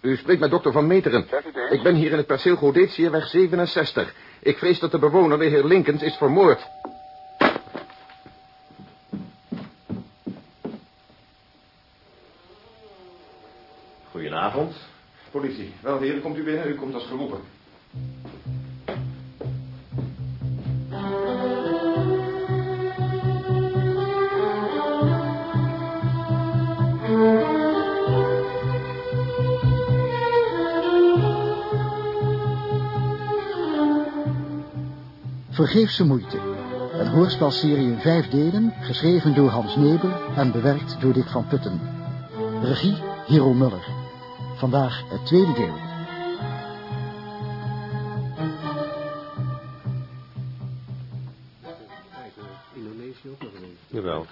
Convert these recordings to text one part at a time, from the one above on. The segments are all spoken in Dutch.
U spreekt met dokter Van Meteren. Ik ben hier in het perceel Godetieweg 67. Ik vrees dat de bewoner, de heer Linkens, is vermoord. Goedenavond. Politie. Wel, heren, komt u binnen? U komt als geroepen. Vergeefse moeite. Een hoorspelserie in vijf delen, geschreven door Hans Nebel en bewerkt door Dick van Putten. Regie Hero Muller. Vandaag het tweede deel. Jawel.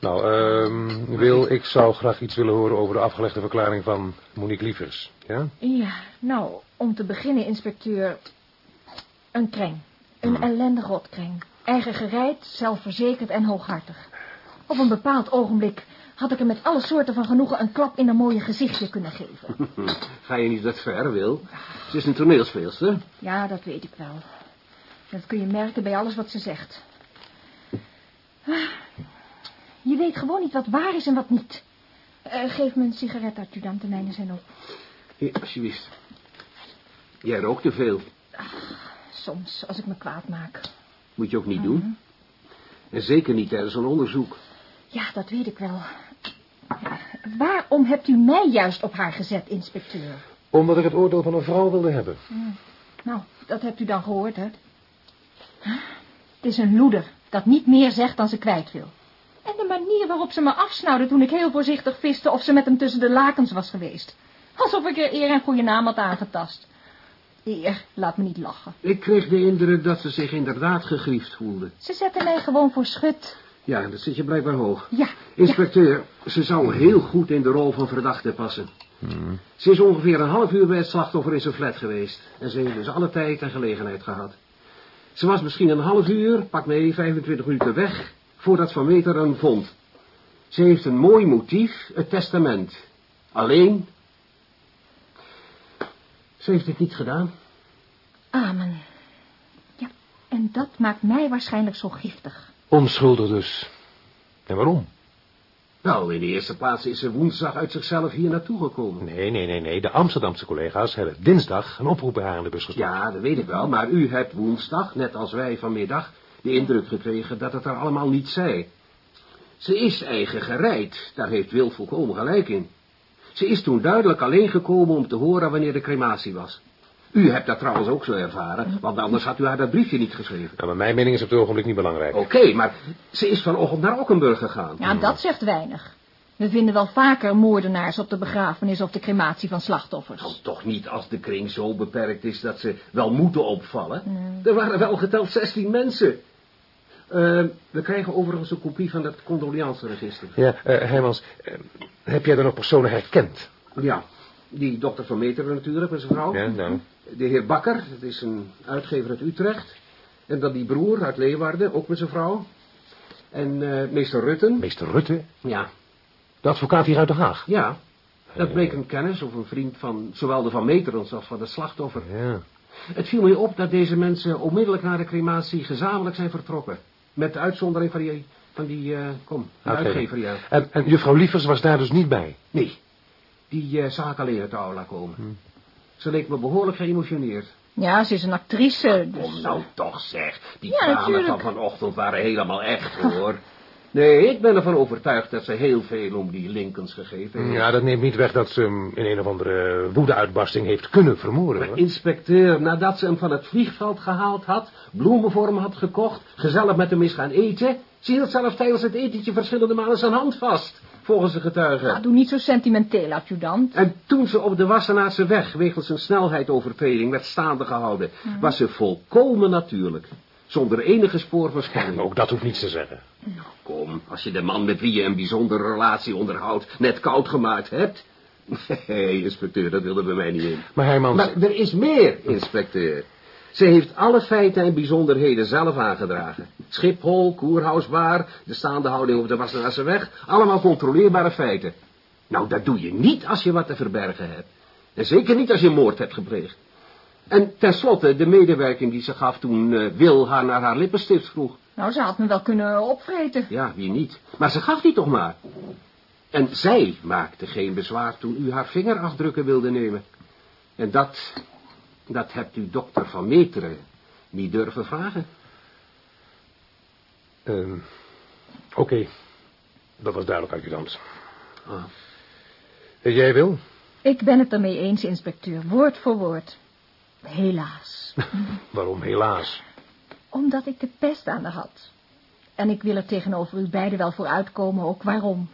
Nou, ehm Wil, ik zou graag iets willen horen over de afgelegde verklaring van Monique Lievers. Ja? Ja, nou, om te beginnen, inspecteur. Een kreng. Een ellendig rotkring. Eigen gereid, zelfverzekerd en hooghartig. Op een bepaald ogenblik had ik hem met alle soorten van genoegen een klap in een mooie gezichtje kunnen geven. Ga je niet dat ver, Wil? Ze is een toneelspeelster. Ja, dat weet ik wel. Dat kun je merken bij alles wat ze zegt. Je weet gewoon niet wat waar is en wat niet. Eh, geef me een sigaret, adjudant, de mijne zijn op. Hier, alsjeblieft. Jij rookt te veel. Soms, als ik me kwaad maak. Moet je ook niet doen. En zeker niet tijdens een onderzoek. Ja, dat weet ik wel. Waarom hebt u mij juist op haar gezet, inspecteur? Omdat ik het oordeel van een vrouw wilde hebben. Nou, dat hebt u dan gehoord, hè? Het is een loeder dat niet meer zegt dan ze kwijt wil. En de manier waarop ze me afsnauwde toen ik heel voorzichtig viste of ze met hem tussen de lakens was geweest. Alsof ik er eer en goede naam had aangetast. Eer, laat me niet lachen. Ik kreeg de indruk dat ze zich inderdaad gegriefd voelde. Ze zetten mij gewoon voor schut. Ja, dat zit je blijkbaar hoog. Ja, Inspecteur, ze zou heel goed in de rol van verdachte passen. Ze is ongeveer een half uur bij het slachtoffer in zijn flat geweest. En ze heeft dus alle tijd en gelegenheid gehad. Ze was misschien een half uur, pak mee, 25 minuten weg, voordat Van Meter hem vond. Ze heeft een mooi motief, het testament. Alleen... Ze heeft het niet gedaan. Amen. Ja, en dat maakt mij waarschijnlijk zo giftig. Onschuldig dus. En waarom? Nou, in de eerste plaats is ze woensdag uit zichzelf hier naartoe gekomen. Nee, nee, nee, nee. De Amsterdamse collega's hebben dinsdag een oproep bij haar in de bus gestopt. Ja, dat weet ik wel, maar u hebt woensdag, net als wij vanmiddag, de indruk gekregen dat het er allemaal niet zei. Ze is eigen gereid, daar heeft Wil volkomen gelijk in. Ze is toen duidelijk alleen gekomen om te horen wanneer de crematie was. U hebt dat trouwens ook zo ervaren, want anders had u haar dat briefje niet geschreven. Nou, maar mijn mening is op het ogenblik niet belangrijk. Oké, maar ze is vanochtend naar Ockenburg gegaan. Ja, dat zegt weinig. We vinden wel vaker moordenaars op de begrafenis of de crematie van slachtoffers. Nou, toch niet als de kring zo beperkt is dat ze wel moeten opvallen. Er waren wel geteld 16 mensen. Eh, we krijgen overigens een kopie van het condolianceregister. Ja, eh Hermans, eh, heb jij er nog personen herkend? Ja, die dokter Van Meteren natuurlijk met zijn vrouw. Ja, nou. De heer Bakker, dat is een uitgever uit Utrecht. En dan die broer uit Leeuwarden, ook met zijn vrouw. En eh, meester Rutten. Meester Rutte, Ja, de advocaat hier uit Den Haag. ja. Dat bleek een kennis of een vriend van zowel de Van Meterens als van het slachtoffer. Ja. Het viel mij op dat deze mensen onmiddellijk na de crematie gezamenlijk zijn vertrokken. Met de uitzondering van die, van die eh, kom, de Uitgever. uitgever, ja. En, en juffrouw Lievers was daar dus niet bij? Nee, die eh, zag ik alleen uit de aula komen. Ze leek me behoorlijk geëmotioneerd. Ja, ze is een actrice, dus... Kom nou toch zeg, die Ja, tranen van vanochtend waren helemaal echt hoor. Nee, ik ben ervan overtuigd dat ze heel veel om die Lincolns gegeven heeft. Ja, dat neemt niet weg dat ze hem in een of andere woedeuitbarsting heeft kunnen vermoorden. Maar hoor. inspecteur, nadat ze hem van het vliegveld gehaald had, bloemen voor hem had gekocht, gezellig met hem is gaan eten, ze hield zelfs tijdens het etentje verschillende malen zijn hand vast, volgens de getuigen. Nou, doe niet zo sentimenteel, adjudant. En toen ze op de Wassenaarse weg wegens een snelheidovertreding werd staande gehouden, was ze volkomen natuurlijk. Zonder enige spoor van spanning. ook dat hoeft niets te zeggen. Kom, als je de man met wie je een bijzondere relatie onderhoudt net koud gemaakt hebt. Nee, inspecteur, dat wilde bij mij niet in. Maar Hermans... Maar er is meer, inspecteur. Ze heeft alle feiten en bijzonderheden zelf aangedragen. Schiphol, Koerhuisbaar, de staande houding op de Wassenaarse weg. Allemaal controleerbare feiten. Nou, dat doe je niet als je wat te verbergen hebt. En zeker niet als je moord hebt gepleegd. En tenslotte de medewerking die ze gaf toen uh, Wil haar naar haar lippenstift vroeg. Nou, ze had me wel kunnen opvreten. Ja, wie niet. Maar ze gaf die toch maar. En zij maakte geen bezwaar toen u haar vingerafdrukken wilde nemen. En dat, dat hebt u dokter Van Meteren niet durven vragen. Uh, Oké, okay. dat was duidelijk, adjudant. Ah. En jij wil? Ik ben het ermee eens, inspecteur, woord voor woord. Helaas. Waarom helaas? Omdat ik de pest aan de had. En ik wil er tegenover u beiden wel voor uitkomen, ook waarom.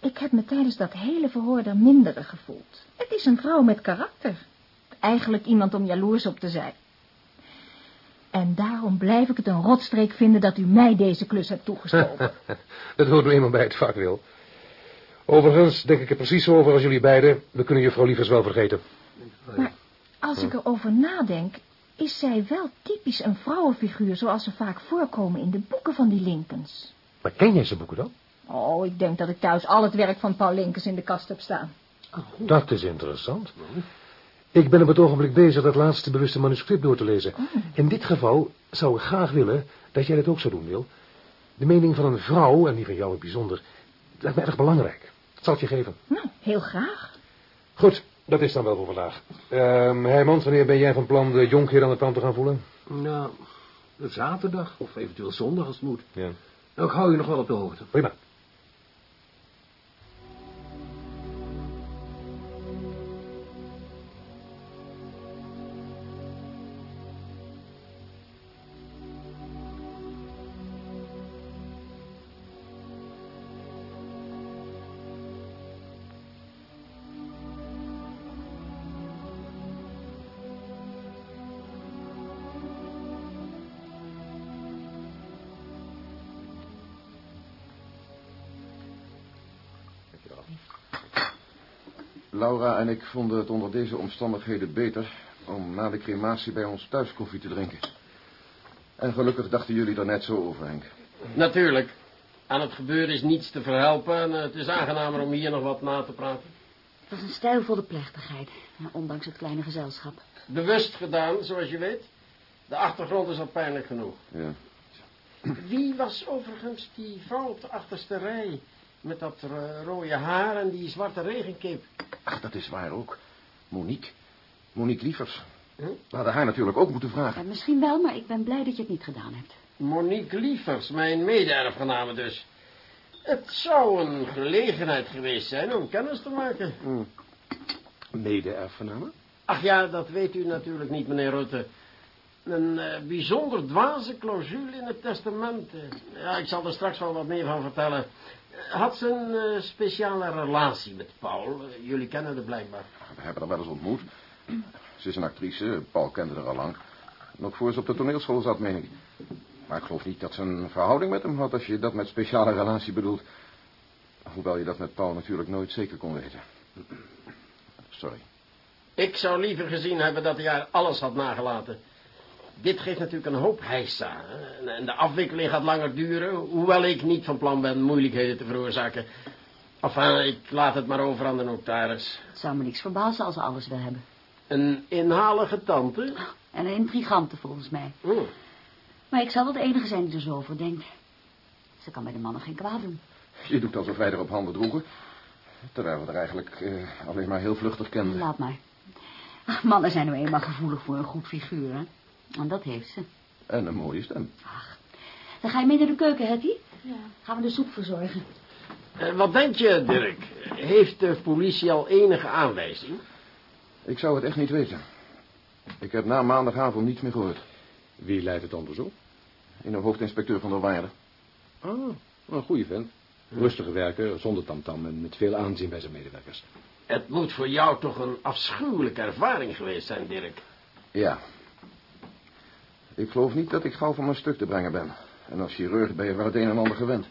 Ik heb me tijdens dat hele verhoor er minder gevoeld. Het is een vrouw met karakter. Eigenlijk iemand om jaloers op te zijn. En daarom blijf ik het een rotstreek vinden dat u mij deze klus hebt toegestoken. dat hoort nu eenmaal bij het vak, Wil. Overigens denk ik er precies zo over als jullie beiden. We kunnen juffrouw Lievers wel vergeten. Maar als ik erover nadenk, is zij wel typisch een vrouwenfiguur... zoals ze vaak voorkomen in de boeken van die Lincolns. Maar ken jij ze boeken dan? Oh, ik denk dat ik thuis al het werk van Paul Linkens in de kast heb staan. Oh, dat is interessant. Ik ben op het ogenblik bezig dat laatste bewuste manuscript door te lezen. Oh. In dit geval zou ik graag willen dat jij dat ook zou doen, Wil. De mening van een vrouw, en die van jou in bijzonder, lijkt me erg belangrijk. Dat zal ik je geven. Nou, heel graag. Goed, dat is dan wel voor vandaag. Uh, Heijmans, wanneer ben jij van plan de jonkheer aan de tand te gaan voelen? Nou, zaterdag of eventueel zondag als het moet. Ja. Nou, ik hou je nog wel op de hoogte. Prima. Laura en ik vonden het onder deze omstandigheden beter om na de crematie bij ons thuis koffie te drinken. En gelukkig dachten jullie er net zo over, Henk. Natuurlijk. Aan het gebeuren is niets te verhelpen en het is aangenamer om hier nog wat na te praten. Het was een stijlvolle plechtigheid, ondanks het kleine gezelschap. Bewust gedaan, zoals je weet. De achtergrond is al pijnlijk genoeg. Ja. Wie was overigens die vrouw op de achterste rij... met dat rode haar en die zwarte regenkip? Ach, dat is waar ook. Monique. Monique Lievers. Hm? We hadden haar natuurlijk ook moeten vragen. Ja, misschien wel, maar ik ben blij dat je het niet gedaan hebt. Monique Lievers, mijn mede-erfgename dus. Het zou een gelegenheid geweest zijn om kennis te maken. Hm. Mede-erfgename? Ach ja, dat weet u natuurlijk niet, meneer Rutte. Een uh, bijzonder dwaze clausule in het testament. Ja, ik zal er straks wel wat meer van vertellen. Had ze een uh, speciale relatie met Paul? Uh, jullie kennen haar blijkbaar. We hebben haar wel eens ontmoet. Ze is een actrice, Paul kende haar al lang. Nog voor ze op de toneelschool zat, meen ik. Maar ik geloof niet dat ze een verhouding met hem had... als je dat met speciale relatie bedoelt. Hoewel je dat met Paul natuurlijk nooit zeker kon weten. Sorry. Ik zou liever gezien hebben dat hij haar alles had nagelaten. Dit geeft natuurlijk een hoop heisa. En de afwikkeling gaat langer duren, hoewel ik niet van plan ben moeilijkheden te veroorzaken. Enfin, ik laat het maar over aan de notaris. Het zou me niks verbazen als ze alles wil hebben. Een inhalige tante? En een intrigante volgens mij. Oh. Maar ik zal wel de enige zijn die er zo over denkt. Ze kan bij de mannen geen kwaad doen. Je doet alsof wij er op handen droegen. Terwijl we er eigenlijk eh, alleen maar heel vluchtig kenden. Laat maar. Mannen zijn nu eenmaal gevoelig voor een goed figuur, hè? En dat heeft ze. En een mooie stem. Ach, dan ga je mee naar de keuken, Hetty? Ja. Gaan we de soep verzorgen. Uh, wat denk je, Dirk? Heeft de politie al enige aanwijzing? Ik zou het echt niet weten. Ik heb na maandagavond niets meer gehoord. Wie leidt het onderzoek? In de hoofdinspecteur van de Waarde. Oh, een goede vent. Rustige werker, zonder tamtam en met veel aanzien bij zijn medewerkers. Het moet voor jou toch een afschuwelijke ervaring geweest zijn, Dirk. Ja, ik geloof niet dat ik gauw van mijn stuk te brengen ben. En als chirurg ben je wel het een en ander gewend.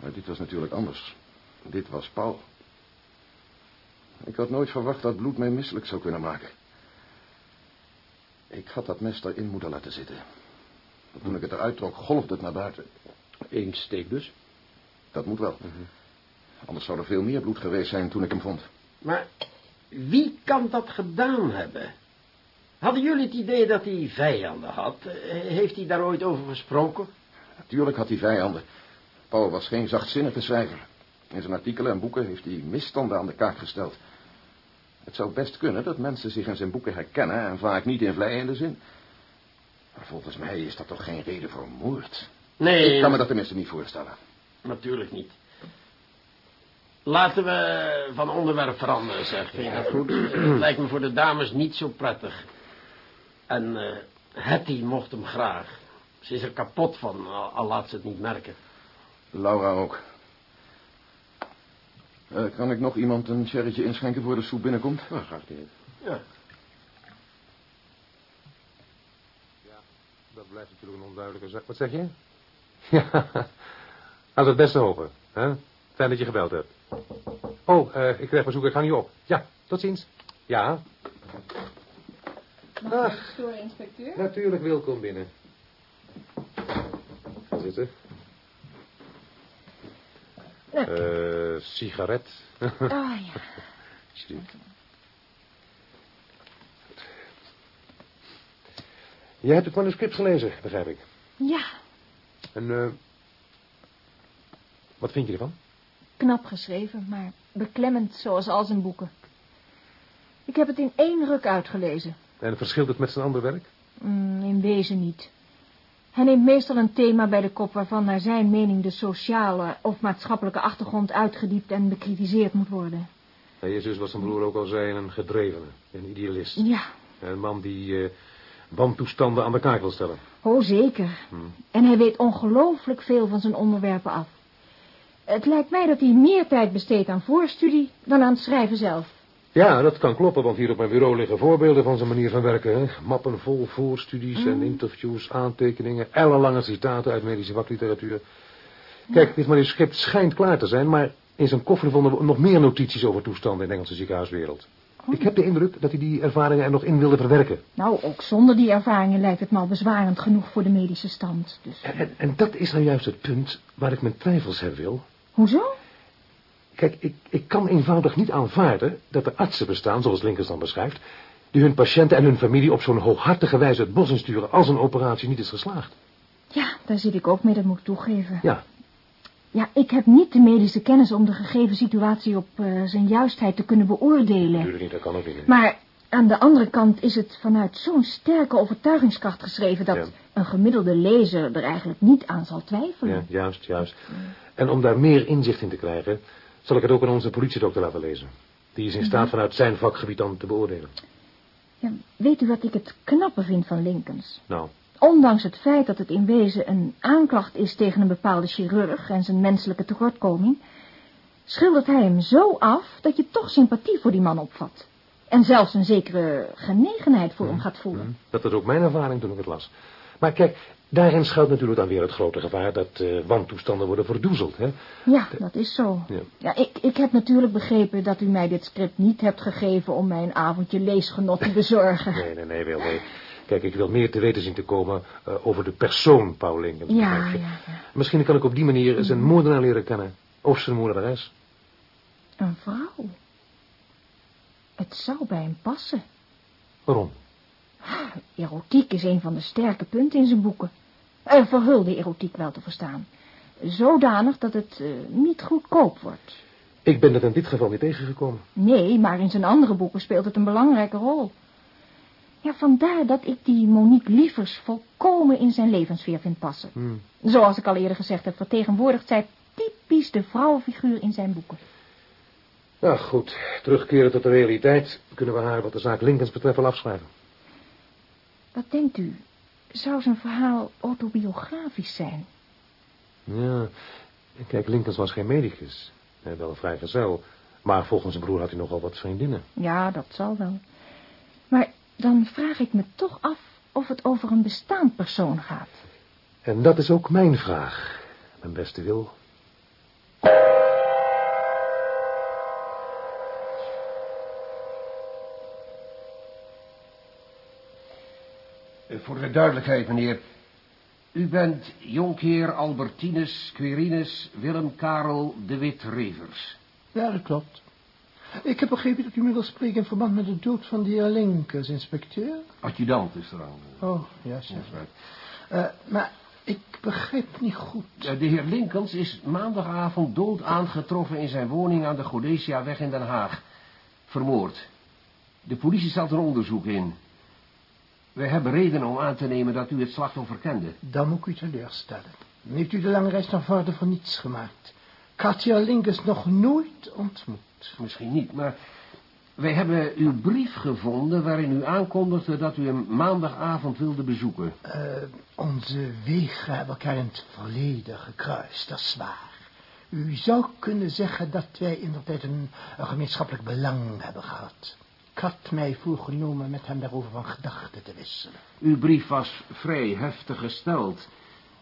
Maar dit was natuurlijk anders. Dit was Paul. Ik had nooit verwacht dat bloed mij misselijk zou kunnen maken. Ik had dat mes erin moeten laten zitten. Toen ik het eruit trok, golfde het naar buiten. Eén steek dus? Dat moet wel. Anders zou er veel meer bloed geweest zijn toen ik hem vond. Maar wie kan dat gedaan hebben? Hadden jullie het idee dat hij vijanden had? Eh, Heeft hij daar ooit over gesproken? Natuurlijk had hij vijanden. Paul was geen zachtzinnige schrijver. In zijn artikelen en boeken heeft hij misstanden aan de kaak gesteld. Het zou best kunnen dat mensen zich in zijn boeken herkennen... en vaak niet in vlijende zin. Maar volgens mij is dat toch geen reden voor moord? Nee, Ik kan me dat tenminste niet voorstellen. natuurlijk niet. Laten we van onderwerp veranderen, zeg. Vind je dat goed? Het lijkt me voor de dames niet zo prettig. En eh Hetty mocht hem graag. Ze is er kapot van, al, al laat ze het niet merken. Laura ook. Eh, kan ik nog iemand een sherrytje inschenken voor de soep binnenkomt? Nou, graag niet. Ja. Dat blijft natuurlijk een onduidelijke zaak. Wat zeg je? Ja, als het beste hopen. Hè? Fijn dat je gebeld hebt. Oh, eh, ik krijg bezoek, ik ga niet op. Ja, tot ziens. Ja, Storen, inspecteur? natuurlijk, welkom binnen. Ga zitten. Eh, sigaret. Ah, ja. Alsjeblieft. Jij hebt het manuscript gelezen, begrijp ik. Ja, En, eh... wat vind je ervan? knap geschreven, maar beklemmend zoals al zijn boeken. Ik heb het in één ruk uitgelezen. En verschilt het met zijn ander werk? Mm, in wezen niet. Hij neemt meestal een thema bij de kop waarvan naar zijn mening de sociale of maatschappelijke achtergrond uitgediept en bekritiseerd moet worden. Hij is dus, wat zijn broer ook al zei, een gedrevene, een idealist. Ja, Een man die wantoestanden aan de kaak wil stellen. oh zeker. En hij weet ongelooflijk veel van zijn onderwerpen af. Het lijkt mij dat hij meer tijd besteedt aan voorstudie dan aan het schrijven zelf. Ja, dat kan kloppen, want hier op mijn bureau liggen voorbeelden van zijn manier van werken. Hè? Mappen vol voorstudies en interviews, aantekeningen, ellenlange citaten uit medische vakliteratuur. Kijk, dit manuscript schijnt klaar te zijn, maar in zijn koffer vonden we nog meer notities over toestanden in de Engelse ziekenhuiswereld. Ik heb de indruk dat hij die ervaringen er nog in wilde verwerken. Nou, ook zonder die ervaringen lijkt het me al bezwarend genoeg voor de medische stand. Dus, En, en, en dat is nou juist het punt waar ik mijn twijfels heb, wil. hoezo? Kijk, ik, ik kan eenvoudig niet aanvaarden dat er artsen bestaan, zoals Linkers dan beschrijft, die hun patiënten en hun familie op zo'n hooghartige wijze het bos insturen als een operatie niet is geslaagd. Ja, daar zit ik ook mee, dat moet ik toegeven. Ja, Ja, ik heb niet de medische kennis om de gegeven situatie op eh, zijn juistheid te kunnen beoordelen. natuurlijk niet, dat kan ook niet. Maar aan de andere kant is het vanuit zo'n sterke overtuigingskracht geschreven... dat Ja. een gemiddelde lezer er eigenlijk niet aan zal twijfelen. Ja, juist, juist. En om daar meer inzicht in te krijgen, zal ik het ook aan onze politiedokter laten lezen. Die is in staat vanuit zijn vakgebied dan te beoordelen. Ja, weet u wat ik het knappe vind van Lincolns? Nou, Ondanks het feit dat het in wezen een aanklacht is tegen een bepaalde chirurg en zijn menselijke tekortkoming, schildert hij hem zo af dat je toch sympathie voor die man opvat. En zelfs een zekere genegenheid voor hem gaat voelen. dat was ook mijn ervaring toen ik het las. Maar kijk, daarin schuilt natuurlijk dan weer het grote gevaar dat eh wantoestanden worden verdoezeld, hè? Ja, dat is zo. Ja. Ja, ik, ik heb natuurlijk begrepen dat u mij dit script niet hebt gegeven om mij een avondje leesgenot te bezorgen. Nee, nee, nee, wel, nee. Kijk, ik wil meer te weten zien te komen eh, over de persoon Paul Lincoln. Ja, ja, ja. Misschien kan ik op die manier zijn moordenaar leren kennen. Of zijn moordenares. Een vrouw. Het zou bij hem passen. Waarom? Erotiek is een van de sterke punten in zijn boeken. Uh, verhulde erotiek wel te verstaan. Zodanig dat het eh, niet goedkoop wordt. Ik ben het in dit geval niet tegengekomen. Nee, maar in zijn andere boeken speelt het een belangrijke rol. Ja, vandaar dat ik die Monique Lievers volkomen in zijn levenssfeer vind passen. Hmm. Zoals ik al eerder gezegd heb, vertegenwoordigt zij typisch de vrouwenfiguur in zijn boeken. Nou goed, terugkeren tot de realiteit. Kunnen we haar wat de zaak Lincolns betreft wel afschrijven. Wat denkt u? Zou zijn verhaal autobiografisch zijn? Ja, kijk, Lincolns was geen medicus. Hij wel een vrijgezel. Maar volgens zijn broer had hij nogal wat vriendinnen. Ja, dat zal wel. Maar dan vraag ik me toch af of het over een bestaand persoon gaat. En dat is ook mijn vraag, mijn beste Wil. Voor de duidelijkheid, meneer. U bent jonkheer Albertinus Querinus Willem Karel de Wit Revers. Ja, dat klopt. Ik heb begrepen dat u me wil spreken in verband met de dood van de heer Linkers, inspecteur. Adjudant is er aan. Oh, ja, zeg. Uh, maar ik begrijp niet goed. De heer Linkens is maandagavond dood aangetroffen in zijn woning aan de Godesiaweg in Den Haag. Vermoord. De politie stelt er onderzoek in. Wij hebben reden om aan te nemen dat u het slachtoffer kende. Dan moet ik u teleurstellen. Heeft u de lange reis naar Varden voor niets gemaakt? Katja Linkens nog nooit ontmoet. Misschien niet, maar wij hebben uw brief gevonden waarin u aankondigde dat u hem maandagavond wilde bezoeken. Uh, onze wegen hebben elkaar in het verleden gekruist, dat is waar. U zou kunnen zeggen dat wij inderdaad een, een gemeenschappelijk belang hebben gehad. Ik had mij voorgenomen met hem daarover van gedachten te wisselen. Uw brief was vrij heftig gesteld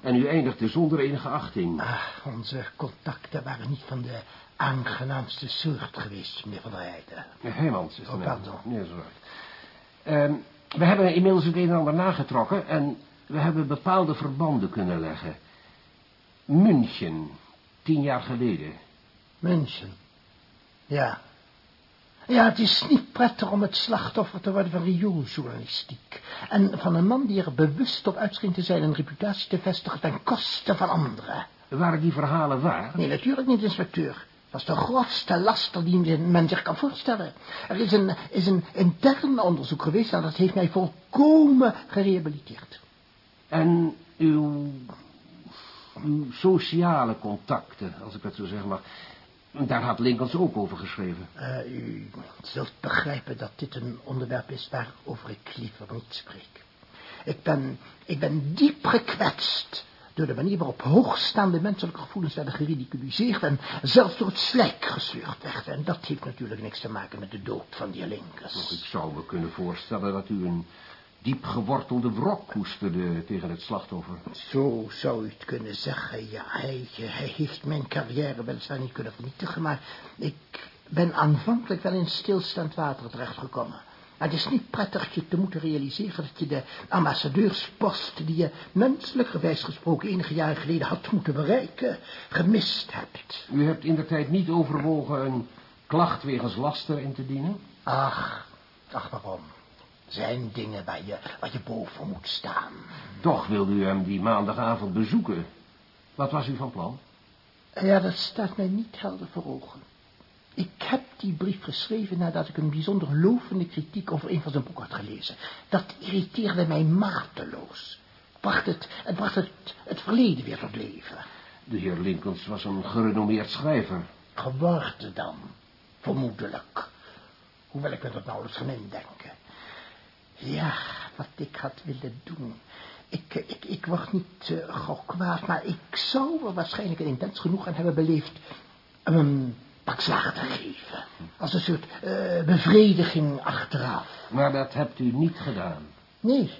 en u eindigde zonder enige achting. Ah, onze contacten waren niet van de aangenaamste soort geweest, meneer Van der Heijden. Heijmans is de oh, pardon. Nee, zo uh, we hebben inmiddels het een en ander nagetrokken en we hebben bepaalde verbanden kunnen leggen. München, tien jaar geleden. München, ja. Ja, het is niet prettig om het slachtoffer te worden van riooljournalistiek. En van een man die er bewust op uitscheen te zijn een reputatie te vestigen ten koste van anderen. Waren die verhalen waar? Nee, natuurlijk niet, inspecteur. Dat is de grofste laster die men zich kan voorstellen. Er is een, is een intern onderzoek geweest en dat heeft mij volkomen gerehabiliteerd. En uw, uw sociale contacten, als ik het zo zeg mag... Daar had Lincolns ook over geschreven. Uh, u zult begrijpen dat dit een onderwerp is waarover ik liever niet spreek. Ik ben, ik ben diep gekwetst door de manier waarop hoogstaande menselijke gevoelens werden geridiculiseerd en zelfs door het slijk gesleurd werden. En dat heeft natuurlijk niks te maken met de dood van die Linkers. Ik zou me kunnen voorstellen dat u een diep gewortelde wrok koesterde tegen het slachtoffer. Zo zou u het kunnen zeggen, ja. Hij, hij heeft mijn carrière weliswaar niet kunnen vernietigen, maar ik ben aanvankelijk wel in stilstand water terechtgekomen. Het is niet prettig je te moeten realiseren dat je de ambassadeurspost die je menselijk gewijs gesproken enige jaren geleden had moeten bereiken, gemist hebt. U hebt in de tijd niet overwogen een klacht wegens laster in te dienen? Ach, ach waarom? Zijn dingen waar je, waar je boven moet staan. Toch wilde u hem die maandagavond bezoeken. Wat was u van plan? Ja, dat staat mij niet helder voor ogen. Ik heb die brief geschreven nadat ik een bijzonder lovende kritiek over een van zijn boeken had gelezen. Dat irriteerde mij mateloos. Het bracht het, het, bracht het, het verleden weer tot leven. De heer Lincolns was een gerenommeerd schrijver. Geworden dan, vermoedelijk. Hoewel ik me dat nauwelijks kan indenken. Ja, wat ik had willen doen. Ik, ik, ik word niet uh, gauw kwaad, maar ik zou er waarschijnlijk een intens genoeg aan hebben beleefd... Um, pak slagen te geven. Als een soort uh, bevrediging achteraf. Maar dat hebt u niet gedaan? Nee.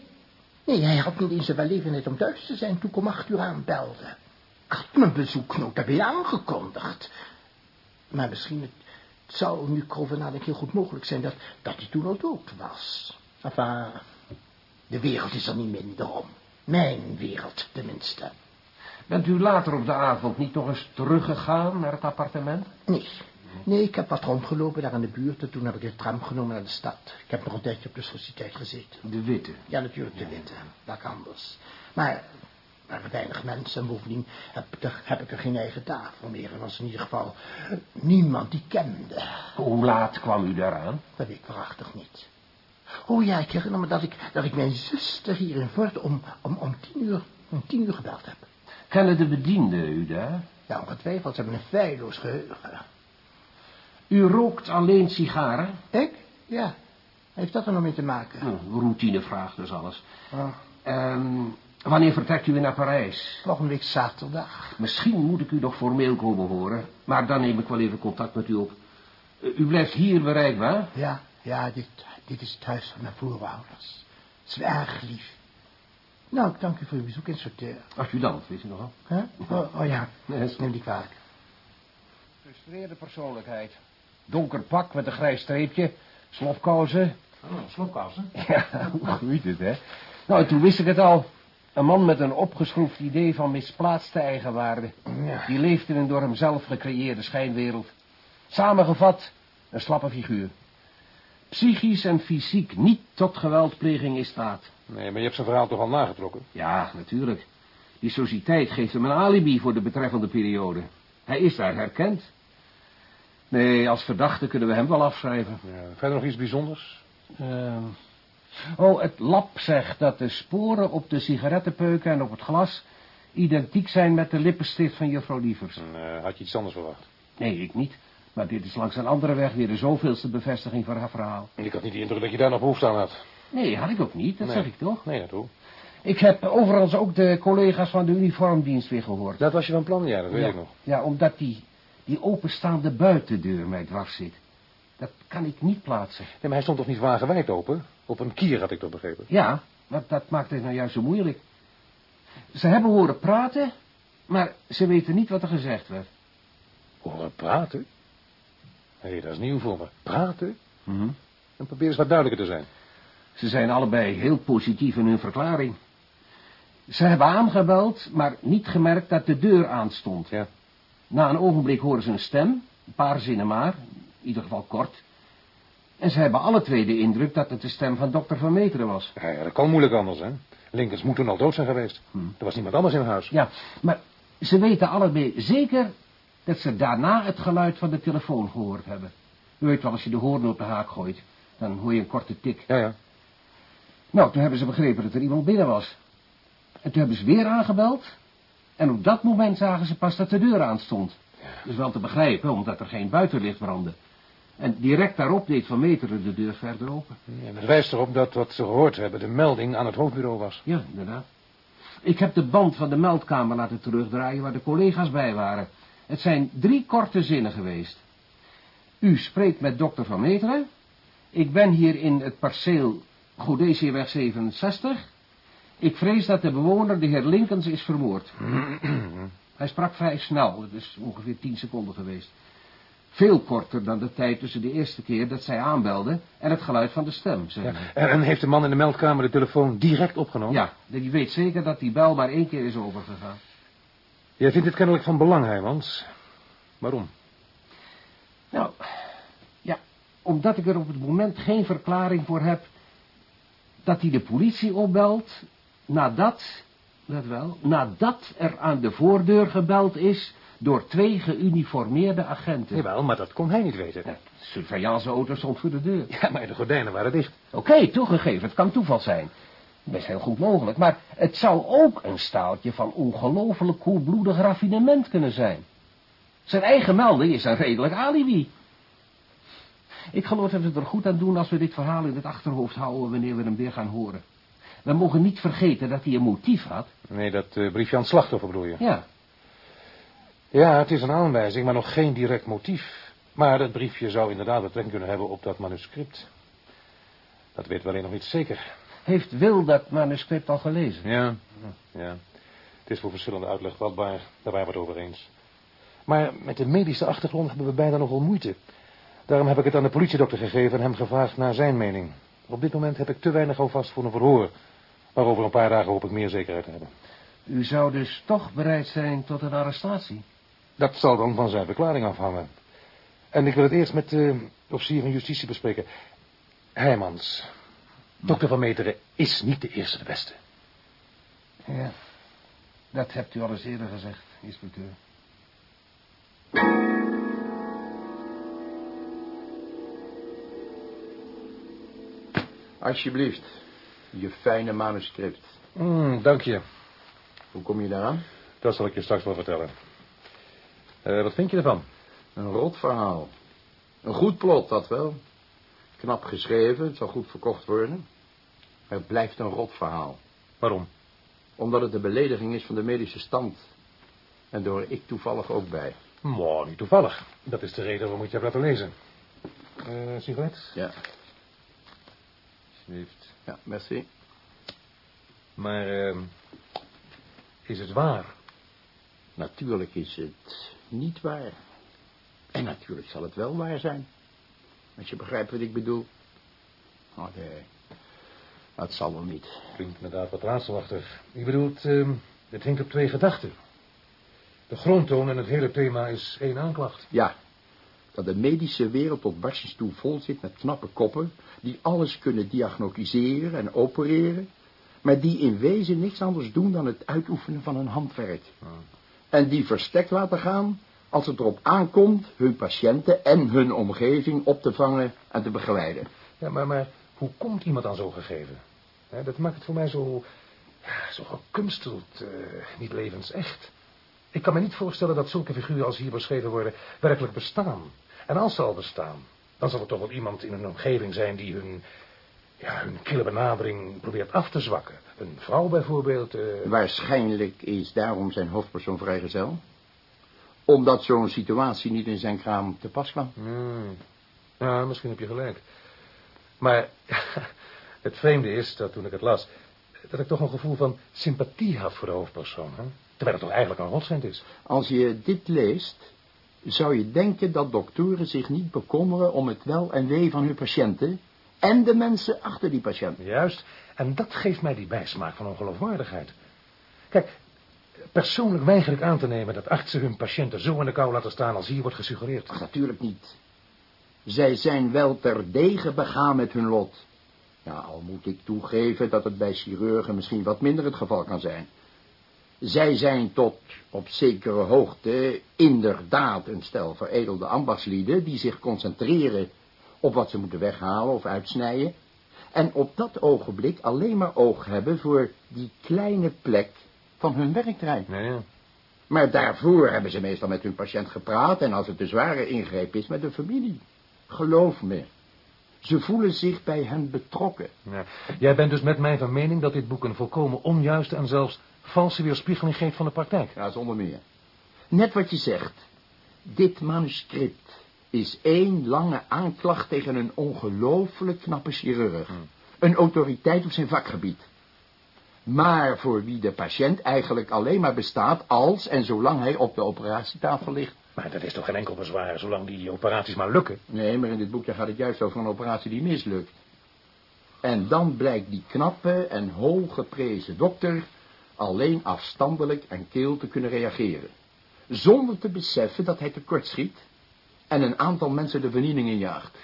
Nee, hij had niet in zijn wellevendheid om thuis te zijn toen ik om acht uur aanbelde. Ik had mijn bezoek weer aangekondigd. Maar misschien het, het zou nu ik erover nadenk heel goed mogelijk zijn dat, dat hij toen al dood was. Enfin, de wereld is er niet minder om. Mijn wereld, tenminste. Bent u later op de avond niet nog eens teruggegaan naar het appartement? Nee. Nee, ik heb wat rondgelopen daar in de buurt en toen heb ik de tram genomen naar de stad. Ik heb nog een tijdje op de sociëteit gezeten. De Witte? Ja, natuurlijk de Witte. Dat anders. Maar er waren weinig mensen en bovendien heb, er, heb ik er geen eigen tafel meer. Er was in ieder geval niemand die kende. Hoe laat kwam u daaraan? Dat weet ik waarachtig niet. Oh ja, ik herinner me dat ik, dat ik mijn zuster hier in Voort om, om, om tien uur, om tien uur gebeld heb. Kennen de bedienden u daar? Ja, ongetwijfeld. Ze hebben een feilloos geheugen. U rookt alleen sigaren? Ik? Ja. Heeft dat er nog mee te maken? Oh, routinevraag dus alles. Oh. Um, wanneer vertrekt u weer naar Parijs? Volgende week zaterdag. Misschien moet ik u nog formeel komen horen. Maar dan neem ik wel even contact met u op. U blijft hier bereikbaar? Ja, ja, dit, dit is het huis van mijn voorouders. Het is erg lief. Nou, ik dank u voor uw bezoek, inspecteur. Adjudant, weet u nog wel? Huh? Oh, oh ja, nee, neem die kwalijk. Frustreerde persoonlijkheid. Donker pak met een grijs streepje, slopkousen. Oh, slopkousen? Ja, hoe groeit het, hè? Nou, toen wist ik het al. Een man met een opgeschroefd idee van misplaatste eigenwaarde. Ja. Die leeft in een door hemzelf gecreëerde schijnwereld. Samengevat, Een slappe figuur. Psychisch en fysiek niet tot geweldpleging in staat. Nee, maar je hebt zijn verhaal toch al nagetrokken? Ja, natuurlijk. Die sociëteit geeft hem een alibi voor de betreffende periode. Hij is daar herkend. Nee, als verdachte kunnen we hem wel afschrijven. Ja, verder nog iets bijzonders? Ehm, oh, het lab zegt dat de sporen op de sigarettenpeuken en op het glas... identiek zijn met de lippenstift van juffrouw Lievers. Uh, had je iets anders verwacht? Nee, ik niet. Maar dit is langs een andere weg weer de zoveelste bevestiging van haar verhaal. Ik had niet de indruk dat je daar nog behoefte aan had. Nee, had ik ook niet, dat Nee. zeg ik toch? Nee, naartoe. Ik heb overigens ook de collega's van de uniformdienst weer gehoord. Dat was je van plan, ja, dat weet ja. ik nog. Ja, omdat die, die openstaande buitendeur mij dwars zit. Dat kan ik niet plaatsen. Nee, maar hij stond toch niet wagenwijd open? Op een kier had ik toch begrepen? Ja, maar dat maakt het nou juist zo moeilijk. Ze hebben horen praten, maar ze weten niet wat er gezegd werd. Horen praten? Hé, dat is nieuw voor me. Praten? Mhm. En probeer eens wat duidelijker te zijn. Ze zijn allebei heel positief in hun verklaring. Ze hebben aangebeld, maar niet gemerkt dat de deur aanstond. Ja. Na een ogenblik horen ze een stem, een paar zinnen maar, in ieder geval kort. En ze hebben alle twee de indruk dat het de stem van dokter Van Meteren was. Ja, ja, dat kan moeilijk anders, hè? Linkens moet toen al dood zijn geweest. Hm. Er was niemand anders in huis. Ja, maar ze weten allebei zeker dat ze daarna het geluid van de telefoon gehoord hebben. U weet wel, als je de hoorn op de haak gooit, dan hoor je een korte tik. Ja, ja. Nou, toen hebben ze begrepen dat er iemand binnen was. En toen hebben ze weer aangebeld. En op dat moment zagen ze pas dat de deur aanstond. Dat is wel te begrijpen, omdat er geen buitenlicht brandde. En direct daarop deed Van Meteren de deur verder open. En dat wijst erop dat wat ze gehoord hebben de melding aan het hoofdbureau was. Ja, inderdaad. Ik heb de band van de meldkamer laten terugdraaien waar de collega's bij waren. Het zijn drie korte zinnen geweest. U spreekt met dokter Van Meteren. Ik ben hier in het perceel Godezieweg 67. Ik vrees dat de bewoner, de heer Linkens, is vermoord. Hij sprak vrij snel, het is ongeveer tien seconden geweest. Veel korter dan de tijd tussen de eerste keer dat zij aanbelde en het geluid van de stem, Ja. en heeft de man in de meldkamer de telefoon direct opgenomen? Ja, die weet zeker dat die bel maar één keer is overgegaan. Jij vindt dit kennelijk van belang, Heijmans. Waarom? Nou, ja, omdat ik er op het moment geen verklaring voor heb dat hij de politie opbelt nadat, let wel, nadat er aan de voordeur gebeld is door twee geuniformeerde agenten. Jawel, maar dat kon hij niet weten. Ja, de surveillanceauto stond voor de deur. Ja, maar de gordijnen waren dicht. Oké, toegegeven, het kan toeval zijn. Best heel goed mogelijk, maar het zou ook een staaltje van ongelooflijk koelbloedig raffinement kunnen zijn. Zijn eigen melding is een redelijk alibi. Ik geloof dat we er goed aan doen als we dit verhaal in het achterhoofd houden wanneer we hem weer gaan horen. We mogen niet vergeten dat hij een motief had. Nee, dat eh, briefje aan het slachtoffer bedoel je? Ja, Ja, het is een aanwijzing, maar nog geen direct motief. Maar dat briefje zou inderdaad betrekking kunnen hebben op dat manuscript. Dat weten we alleen nog niet zeker. Heeft Wil dat manuscript al gelezen? Ja, ja. Het is voor verschillende uitleg vatbaar, daar waren we het over eens. Maar met de medische achtergrond hebben we bijna nogal moeite. Daarom heb ik het aan de politiedokter gegeven en hem gevraagd naar zijn mening. Op dit moment heb ik te weinig alvast voor een verhoor. Maar over een paar dagen hoop ik meer zekerheid te hebben. U zou dus toch bereid zijn tot een arrestatie? Dat zal dan van zijn verklaring afhangen. En ik wil het eerst met de officier van justitie bespreken. Heijmans, dokter Van Meteren is niet de eerste de beste. Ja, dat hebt u al eens eerder gezegd, inspecteur. Alsjeblieft. Je fijne manuscript. Mm, dank je. Hoe kom je daaraan? Dat zal ik je straks wel vertellen. Eh, wat vind je ervan? Een rot verhaal. Een goed plot, dat wel. Knap geschreven, het zal goed verkocht worden. Maar het blijft een rot verhaal. Waarom? Omdat het de belediging is van de medische stand. En daar hoor ik toevallig ook bij. Maar niet toevallig. Dat is de reden waarom ik je heb laten lezen. Eh, sigaret? Ja, Alsjeblieft. ja, merci. Maar, ehm, is het waar? Natuurlijk is het niet waar. En natuurlijk zal het wel waar zijn. Als je begrijpt wat ik bedoel. Oh nee, dat zal wel niet. Klinkt inderdaad wat raadselachtig. Ik bedoel, het, ehm, het hinkt op twee gedachten. De grondtoon en het hele thema is één aanklacht. Ja, dat de medische wereld tot barstjes toe vol zit met knappe koppen, die alles kunnen diagnosticeren en opereren, maar die in wezen niks anders doen dan het uitoefenen van een handwerk. En die verstek laten gaan als het erop aankomt hun patiënten en hun omgeving op te vangen en te begeleiden. Ja, maar, maar hoe komt iemand aan zo'n gegeven? Dat maakt het voor mij zo, ja, zo gekunsteld, eh, niet levensecht. Ik kan me niet voorstellen dat zulke figuren als hier beschreven worden werkelijk bestaan. En als ze al bestaan, dan zal er toch wel iemand in een omgeving zijn die hun, ja, hun kille benadering probeert af te zwakken. Een vrouw bijvoorbeeld. eh, Waarschijnlijk is daarom zijn hoofdpersoon vrijgezel. Omdat zo'n situatie niet in zijn kraam te pas kwam. Hmm. Ja, misschien heb je gelijk. Maar het vreemde is dat toen ik het las, dat ik toch een gevoel van sympathie had voor de hoofdpersoon. Hè? Terwijl het toch eigenlijk een rotsend is. Als je dit leest, zou je denken dat doktoren zich niet bekommeren om het wel en wee van hun patiënten en de mensen achter die patiënten. Juist, en dat geeft mij die bijsmaak van ongeloofwaardigheid. Kijk, persoonlijk weiger ik aan te nemen dat artsen hun patiënten zo in de kou laten staan als hier wordt gesuggereerd. Natuurlijk niet. Zij zijn wel terdege begaan met hun lot. Ja, al moet ik toegeven dat het bij chirurgen misschien wat minder het geval kan zijn. Zij zijn tot op zekere hoogte inderdaad een stel veredelde ambachtslieden die zich concentreren op wat ze moeten weghalen of uitsnijden. En op dat ogenblik alleen maar oog hebben voor die kleine plek van hun werkterrein. Ja, ja. Maar daarvoor hebben ze meestal met hun patiënt gepraat en als het een zware ingreep is met de familie. Geloof me, ze voelen zich bij hen betrokken. Ja. Jij bent dus met mij van mening dat dit boek een volkomen onjuiste en zelfs valse weerspiegeling geeft van de praktijk. Ja, zonder meer. Net wat je zegt. Dit manuscript is één lange aanklacht tegen een ongelooflijk knappe chirurg. Een autoriteit op zijn vakgebied. Maar voor wie de patiënt eigenlijk alleen maar bestaat als en zolang hij op de operatietafel ligt. Maar dat is toch geen enkel bezwaar, zolang die operaties maar lukken. Nee, maar in dit boekje gaat het juist over een operatie die mislukt. En dan blijkt die knappe en hooggeprezen dokter alleen afstandelijk en keel te kunnen reageren. Zonder te beseffen dat hij tekortschiet en een aantal mensen de vernieling injaagt.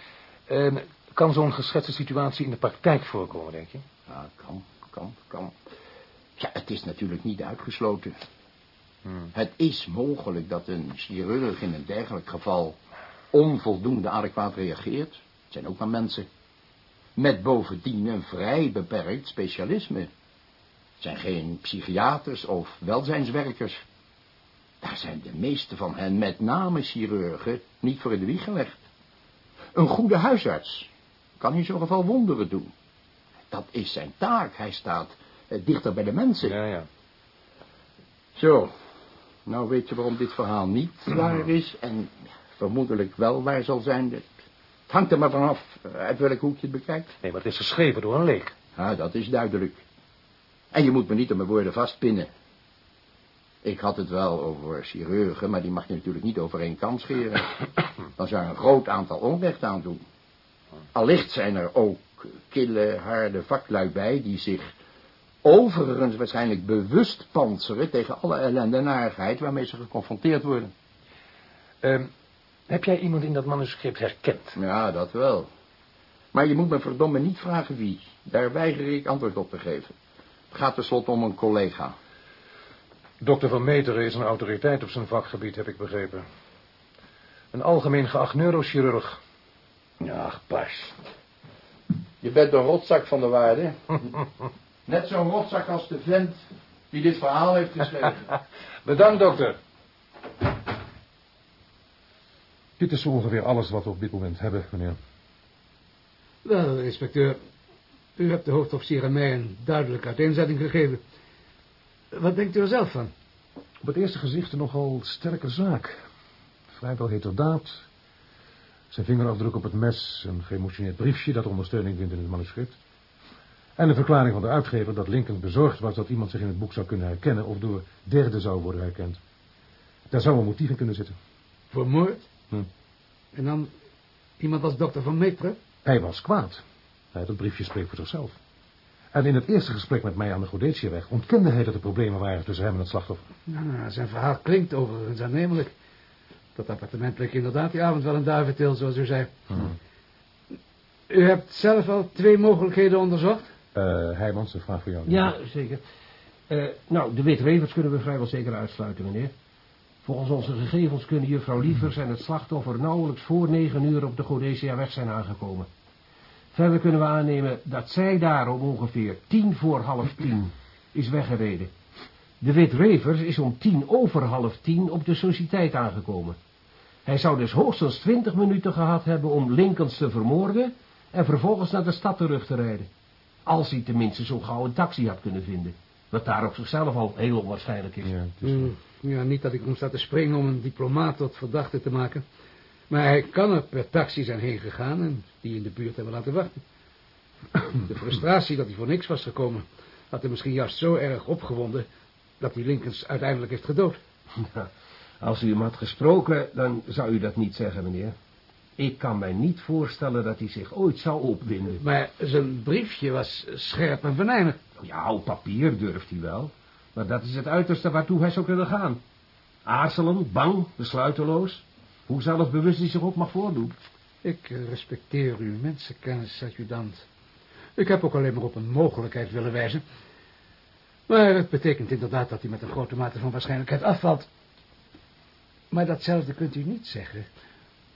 En kan zo'n geschetste situatie in de praktijk voorkomen, denk je? Ja, kan, kan, kan. Ja, het is natuurlijk niet uitgesloten. Het is mogelijk dat een chirurg in een dergelijk geval onvoldoende adequaat reageert. Het zijn ook maar mensen. Met bovendien een vrij beperkt specialisme. Het zijn geen psychiaters of welzijnswerkers. Daar zijn de meeste van hen, met name chirurgen, niet voor in de wieg gelegd. Een goede huisarts kan in zo'n geval wonderen doen. Dat is zijn taak. Hij staat eh, dichter bij de mensen. Ja, ja. Zo, nou weet je waarom dit verhaal niet waar is en vermoedelijk wel waar zal zijn. Het hangt er maar vanaf eh, uit welk hoek je het bekijkt. Nee, maar het is geschreven door een leek. Ja, dat is duidelijk. En je moet me niet aan mijn woorden vastpinnen. Ik had het wel over chirurgen, maar die mag je natuurlijk niet over één kam scheren. Dan zou je een groot aantal onrecht aandoen. Allicht zijn er ook kille, harde vaklui bij die zich overigens waarschijnlijk bewust panseren tegen alle ellende en narigheid waarmee ze geconfronteerd worden. Ehm, heb jij iemand in dat manuscript herkend? Ja, dat wel. Maar je moet me verdomme niet vragen wie. Daar weiger ik antwoord op te geven. Het gaat tenslotte om een collega. Dokter Van Meteren is een autoriteit op zijn vakgebied, heb ik begrepen. Een algemeen geacht neurochirurg. Ach, pas. Je bent een rotzak van de waarde. Net zo'n rotzak als de vent die dit verhaal heeft geschreven. Bedankt, dokter. Dit is zo ongeveer alles wat we op dit moment hebben, meneer. Wel, inspecteur, u hebt de hoofdofficier en mij een duidelijke uiteenzetting gegeven. Wat denkt u er zelf van? Op het eerste gezicht een nogal sterke zaak. Vrijwel heterdaad. Zijn vingerafdruk op het mes, een geëmotioneerd briefje dat ondersteuning vindt in het manuscript. En de verklaring van de uitgever dat Lincoln bezorgd was dat iemand zich in het boek zou kunnen herkennen of door derden zou worden herkend. Daar zou een motief in kunnen zitten. Voor moord? Hm. En dan iemand als dokter Van Meteren? Hij was kwaad. Hij, dat briefje spreekt voor zichzelf. En in het eerste gesprek met mij aan de Godetieweg ontkende hij dat er problemen waren tussen hem en het slachtoffer. Nou, nou, zijn verhaal klinkt overigens aannemelijk. Dat appartement leek inderdaad die avond wel een duiventil, zoals u zei. U hebt zelf al twee mogelijkheden onderzocht? Uh, Heijmans, een vraag voor jou. Ja, zeker. Uh, nou, de witrevers kunnen we vrijwel zeker uitsluiten, meneer. Volgens onze gegevens kunnen juffrouw Lievers en het slachtoffer nauwelijks voor negen uur op de Godesia-weg zijn aangekomen. Verder kunnen we aannemen dat zij daar om ongeveer tien voor half tien is weggereden. De Wit Revers is om tien over half tien op de sociëteit aangekomen. Hij zou dus hoogstens twintig minuten gehad hebben om Lincolns te vermoorden en vervolgens naar de stad terug te rijden. Als hij tenminste zo gauw een taxi had kunnen vinden. Wat daar op zichzelf al heel onwaarschijnlijk is. Ja, is... Mm, ja, niet dat ik om sta te springen om een diplomaat tot verdachte te maken. Maar hij kan er per taxi zijn heen gegaan en die in de buurt hebben laten wachten. De frustratie dat hij voor niks was gekomen... had hem misschien juist zo erg opgewonden... dat hij Lincolns uiteindelijk heeft gedood. als u hem had gesproken, dan zou u dat niet zeggen, meneer. Ik kan mij niet voorstellen dat hij zich ooit zou opwinden. Maar zijn briefje was scherp en venijnig. Ja, op papier durft hij wel. Maar dat is het uiterste waartoe hij zou kunnen gaan. Aarzelen, bang, besluiteloos. Hoe zelfbewust hij zich ook mag voordoen. Ik respecteer uw mensenkennis, adjudant. Ik heb ook alleen maar op een mogelijkheid willen wijzen. Maar het betekent inderdaad dat hij met een grote mate van waarschijnlijkheid afvalt. Maar datzelfde kunt u niet zeggen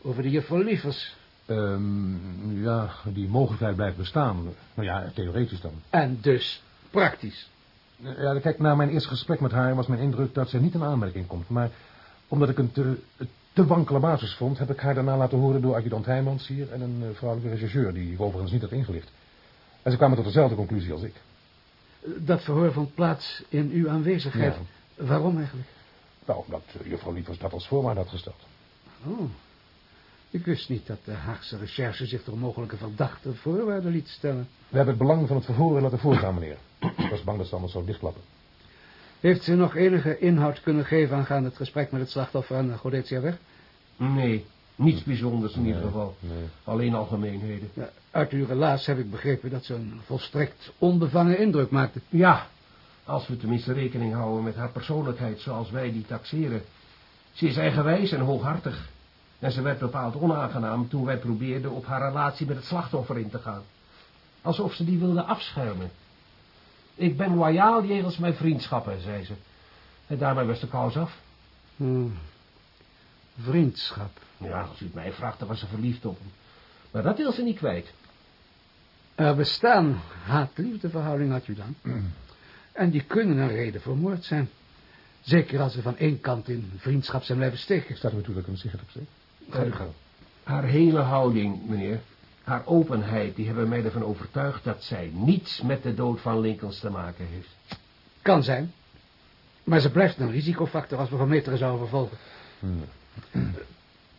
over de juffrouw Lievers. Um, ja, die mogelijkheid blijft bestaan. Nou ja, theoretisch dan. En dus praktisch. Ja, kijk, na mijn eerste gesprek met haar was mijn indruk dat ze niet in aanmerking komt. Maar omdat ik een te, te wankele basis vond, heb ik haar daarna laten horen door adjudant Heijmans hier en een uh, vrouwelijke rechercheur die ik overigens niet had ingelicht. En ze kwamen tot dezelfde conclusie als ik. Dat verhoor vond plaats in uw aanwezigheid. Waarom eigenlijk? Nou, omdat uh, juffrouw Lievers dat als voorwaarde had gesteld. Oh, ik wist niet dat de Haagse recherche zich door mogelijke verdachte voorwaarden liet stellen. We hebben het belang van het verhoor laten voorgaan, meneer. Ik was bang dat ze anders zo dichtklappen. Heeft ze nog enige inhoud kunnen geven aangaande het gesprek met het slachtoffer aan de Godetiaweg? Nee, niets bijzonders in ieder geval. Nee. Alleen algemeenheden. Ja, uit uw relaas heb ik begrepen dat ze een volstrekt onbevangen indruk maakte. Ja, als we tenminste rekening houden met haar persoonlijkheid zoals wij die taxeren. Ze is eigenwijs en hooghartig. En ze werd bepaald onaangenaam toen wij probeerden op haar relatie met het slachtoffer in te gaan. Alsof ze die wilde afschermen. Ik ben loyaal jegens mijn vriendschappen, zei ze. En daarmee was de kous af. Hmm. Vriendschap. Ja, als u het mij vraagt, dan was ze verliefd op hem. Maar dat wil ze niet kwijt. Er bestaan haat-liefdeverhoudingen, had u dan. En die kunnen een reden voor moord zijn. Zeker als ze van één kant in vriendschap zijn blijven steken. Staat natuurlijk een sigaret op zich. Haar hele houding, meneer, haar openheid, die hebben mij ervan overtuigd dat zij niets met de dood van Lincolns te maken heeft. Kan zijn. Maar ze blijft een risicofactor als we van meteren zouden vervolgen. Hmm.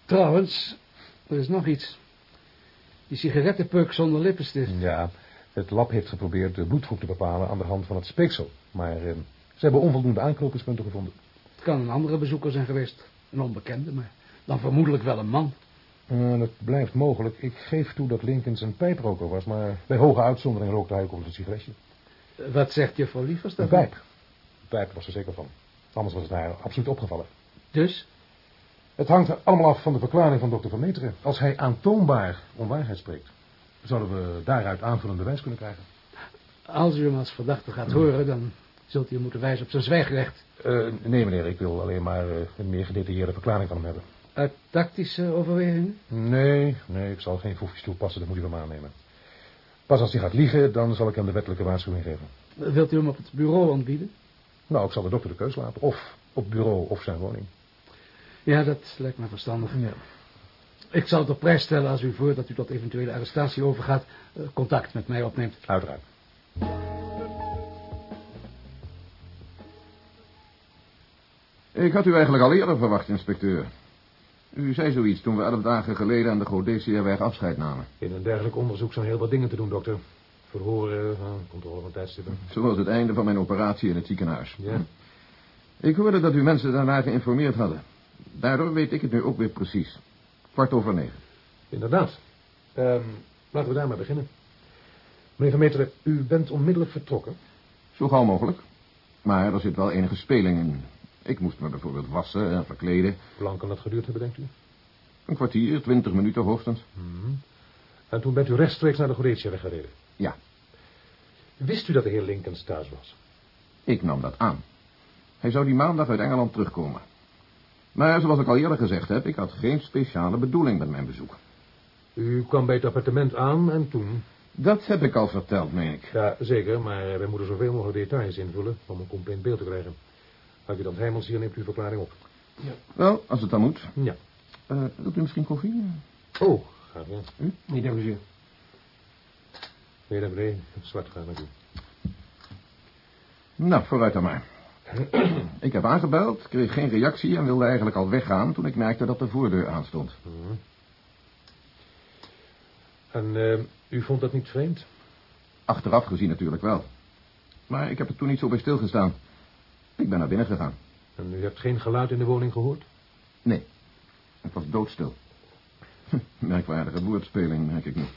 Trouwens, er is nog iets. Die sigarettenpeuk zonder lippenstift. Ja, het lab heeft geprobeerd de bloedgroep te bepalen aan de hand van het speeksel. Maar eh, ze hebben onvoldoende aanknopingspunten gevonden. Het kan een andere bezoeker zijn geweest. Een onbekende, maar dan vermoedelijk wel een man. Uh, dat blijft mogelijk. Ik geef toe dat Lincolns een pijproker was, maar bij hoge uitzondering rookte hij ook op een sigaretje. Wat zegt juffrouw Lievers Een pijp. Een pijp was er zeker van. Anders was het haar absoluut opgevallen. Dus? Het hangt allemaal af van de verklaring van dokter Van Meteren. Als hij aantoonbaar onwaarheid spreekt, zouden we daaruit aanvullend bewijs kunnen krijgen. Als u hem als verdachte gaat horen, dan zult u hem moeten wijzen op zijn zwijgrecht. Uh, nee, meneer, ik wil alleen maar uh, een meer gedetailleerde verklaring van hem hebben. Uit tactische overwegingen? Nee, nee, ik zal geen foefjes toepassen, dat moet u me aannemen. Pas als hij gaat liegen, dan zal ik hem de wettelijke waarschuwing geven. Wilt u hem op het bureau ontbieden? Nou, ik zal de dokter de keus laten. Of op bureau of zijn woning. Ja, dat lijkt me verstandig. Ja. Ik zal het op prijs stellen als u voordat u tot eventuele arrestatie overgaat... Eh, contact met mij opneemt. Uiteraard. Ik had u eigenlijk al eerder verwacht, inspecteur. U zei zoiets toen we elf dagen geleden aan de Godesiaweg afscheid namen. In een dergelijk onderzoek zijn heel wat dingen te doen, dokter. Verhoren, controle van tijdstippen. Zoals het einde van mijn operatie in het ziekenhuis. Ja. Ik hoorde dat u mensen daarna geïnformeerd hadden. Daardoor weet ik het nu ook weer precies. Kwart over negen. Inderdaad. Um, laten we daar maar beginnen. Meneer Van Meteren, u bent onmiddellijk vertrokken? Zo gauw mogelijk. Maar er zit wel enige speling in. Ik moest me bijvoorbeeld wassen en verkleden. Hoe lang kan dat geduurd hebben, denkt u? Een kwartier, twintig minuten hoogstens. Mhm. En toen bent u rechtstreeks naar de Goretia weggereden? Ja. Wist u dat de heer Lincolns thuis was? Ik nam dat aan. Hij zou die maandag uit Engeland terugkomen. Maar zoals ik al eerder gezegd heb, ik had geen speciale bedoeling met mijn bezoek. U kwam bij het appartement aan en toen... Dat heb ik al verteld, meen ik. Ja, zeker, maar wij moeten zoveel mogelijk details invullen om een compleet beeld te krijgen. Adjudant Heimels hier neemt uw verklaring op. Ja. Wel, als het dan moet. Ja. Uh, wilt u misschien koffie? Oh, graag ja. U? Nee, dank u zeer. Meneer de zwart gaan met u. Nou, vooruit dan maar. ik heb aangebeld, kreeg geen reactie en wilde eigenlijk al weggaan toen ik merkte dat de voordeur aanstond. Mhm. En uh, u vond dat niet vreemd? Achteraf gezien natuurlijk wel. Maar ik heb er toen niet zo bij stilgestaan. Ik ben naar binnen gegaan. En u hebt geen geluid in de woning gehoord? Nee. Het was doodstil. Merkwaardige woordspeling, merk ik niet.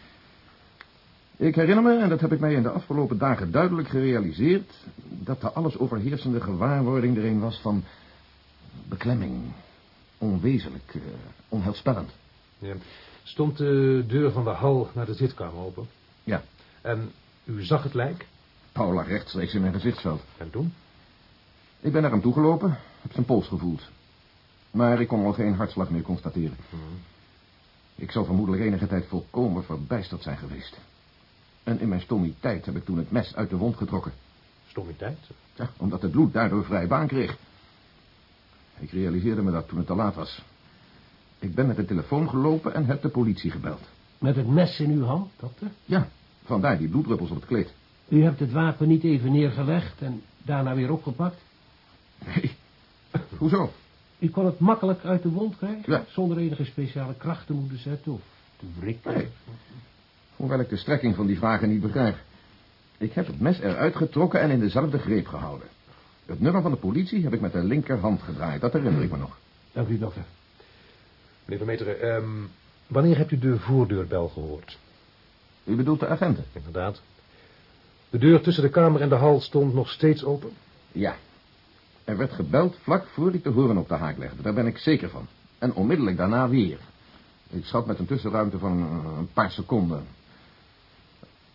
Ik herinner me, en dat heb ik mij in de afgelopen dagen duidelijk gerealiseerd... dat de alles overheersende gewaarwording erin was van... beklemming. Onwezenlijk, uh, onheilspellend. Ja. Stond de deur van de hal naar de zitkamer open? Ja. En u zag het lijk? Paul lag rechtstreeks in mijn gezichtsveld. En toen? Ik ben naar hem toegelopen, heb zijn pols gevoeld. Maar ik kon al geen hartslag meer constateren. Hmm. Ik zou vermoedelijk enige tijd volkomen verbijsterd zijn geweest. En in mijn stommiteit heb ik toen het mes uit de wond getrokken. Stommiteit? Ja, omdat het bloed daardoor vrij baan kreeg. Ik realiseerde me dat toen het te laat was. Ik ben met de telefoon gelopen en heb de politie gebeld. Met het mes in uw hand, dokter? Ja, vandaar die bloeddruppels op het kleed. U hebt het wapen niet even neergelegd en daarna weer opgepakt? Nee. Hoezo? U kon het makkelijk uit de wond krijgen? Ja. Zonder enige speciale kracht te moeten zetten of te wrikken? Nee. Hoewel ik de strekking van die vragen niet begrijp. Ik heb het mes eruit getrokken en in dezelfde greep gehouden. Het nummer van de politie heb ik met de linkerhand gedraaid. Dat herinner ik me nog. Dank u, dokter. Meneer Vermeteren, um, wanneer hebt u de voordeurbel gehoord? U bedoelt de agenten? Inderdaad. De deur tussen de kamer en de hal stond nog steeds open? Ja. Er werd gebeld vlak voor ik de horen op de haak legde. Daar ben ik zeker van. En onmiddellijk daarna weer. Ik schat met een tussenruimte van een paar seconden.